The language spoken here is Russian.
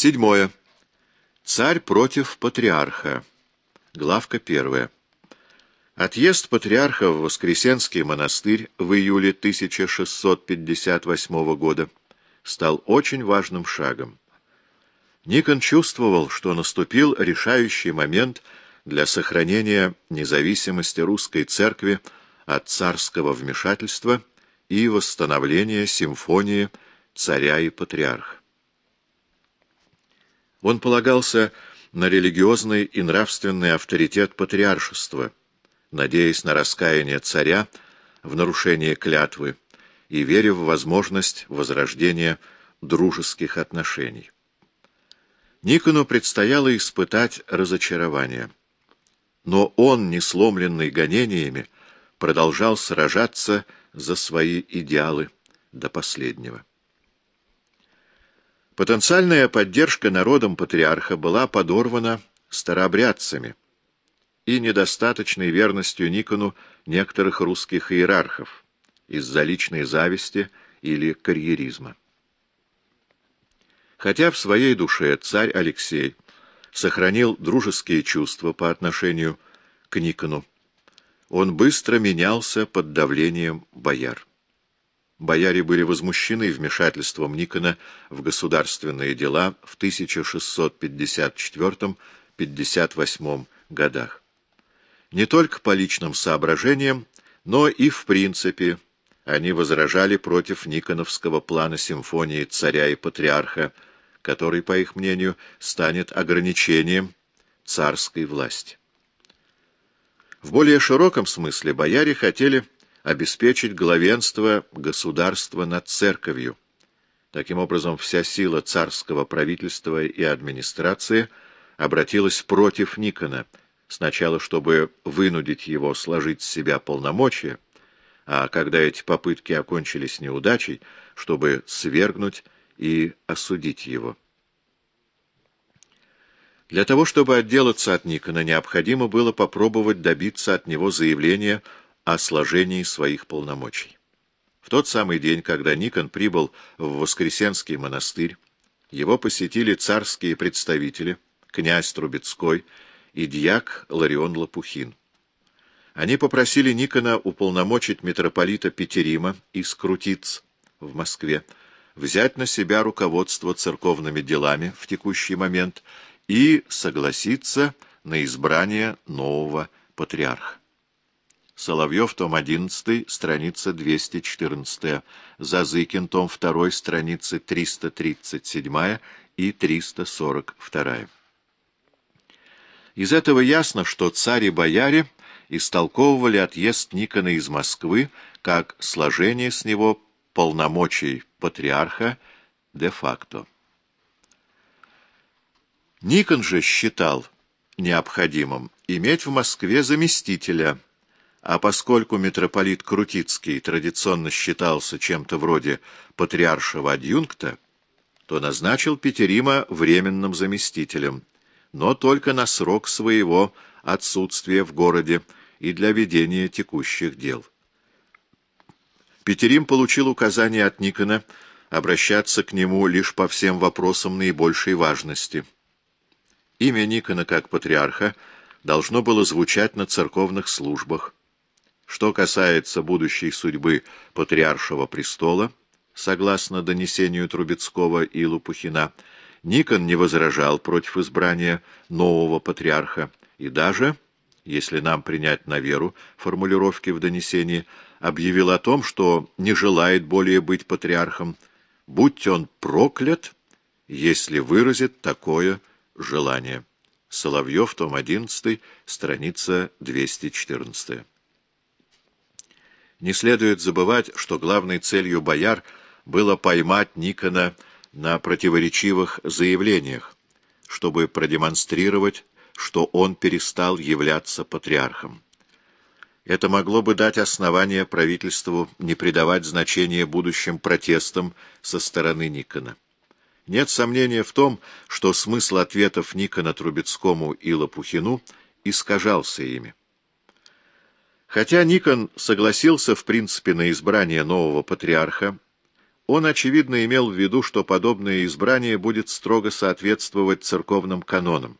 Седьмое. Царь против патриарха. Главка первая. Отъезд патриарха в Воскресенский монастырь в июле 1658 года стал очень важным шагом. Никон чувствовал, что наступил решающий момент для сохранения независимости русской церкви от царского вмешательства и восстановления симфонии царя и патриарха. Он полагался на религиозный и нравственный авторитет патриаршества, надеясь на раскаяние царя в нарушение клятвы и веря в возможность возрождения дружеских отношений. Никону предстояло испытать разочарование. Но он, не сломленный гонениями, продолжал сражаться за свои идеалы до последнего. Потенциальная поддержка народом патриарха была подорвана старообрядцами и недостаточной верностью Никону некоторых русских иерархов из-за личной зависти или карьеризма. Хотя в своей душе царь Алексей сохранил дружеские чувства по отношению к Никону, он быстро менялся под давлением бояр. Бояре были возмущены вмешательством Никона в государственные дела в 1654-58 годах. Не только по личным соображениям, но и в принципе они возражали против Никоновского плана симфонии царя и патриарха, который, по их мнению, станет ограничением царской власти. В более широком смысле бояре хотели обеспечить главенство государства над церковью. Таким образом, вся сила царского правительства и администрации обратилась против Никона, сначала чтобы вынудить его сложить с себя полномочия, а когда эти попытки окончились неудачей, чтобы свергнуть и осудить его. Для того, чтобы отделаться от Никона, необходимо было попробовать добиться от него заявления о сложении своих полномочий. В тот самый день, когда Никон прибыл в Воскресенский монастырь, его посетили царские представители, князь Трубецкой и дьяк Ларион Лопухин. Они попросили Никона уполномочить митрополита Петерима из Крутиц в Москве, взять на себя руководство церковными делами в текущий момент и согласиться на избрание нового патриарха. Соловьев, том 11, страница 214, Зазыкин, том 2, страницы 337 и 342. Из этого ясно, что царь и бояре истолковывали отъезд Никона из Москвы как сложение с него полномочий патриарха де-факто. Никон же считал необходимым иметь в Москве заместителя – а поскольку митрополит Крутицкий традиционно считался чем-то вроде патриаршего адъюнкта, то назначил Петерима временным заместителем, но только на срок своего отсутствия в городе и для ведения текущих дел. Петерим получил указание от Никона обращаться к нему лишь по всем вопросам наибольшей важности. Имя Никона как патриарха должно было звучать на церковных службах, что касается будущей судьбы патриаршего престола, согласно донесению Трубецкого и Лопухина, Никон не возражал против избрания нового патриарха и даже, если нам принять на веру формулировки в донесении, объявил о том, что не желает более быть патриархом, будь он проклят, если выразит такое желание. Соловьев, том 11, страница 214. Не следует забывать, что главной целью бояр было поймать Никона на противоречивых заявлениях, чтобы продемонстрировать, что он перестал являться патриархом. Это могло бы дать основание правительству не придавать значения будущим протестам со стороны Никона. Нет сомнения в том, что смысл ответов Никона Трубецкому и Лопухину искажался ими. Хотя Никон согласился в принципе на избрание нового патриарха, Он, очевидно, имел в виду, что подобное избрание будет строго соответствовать церковным канонам.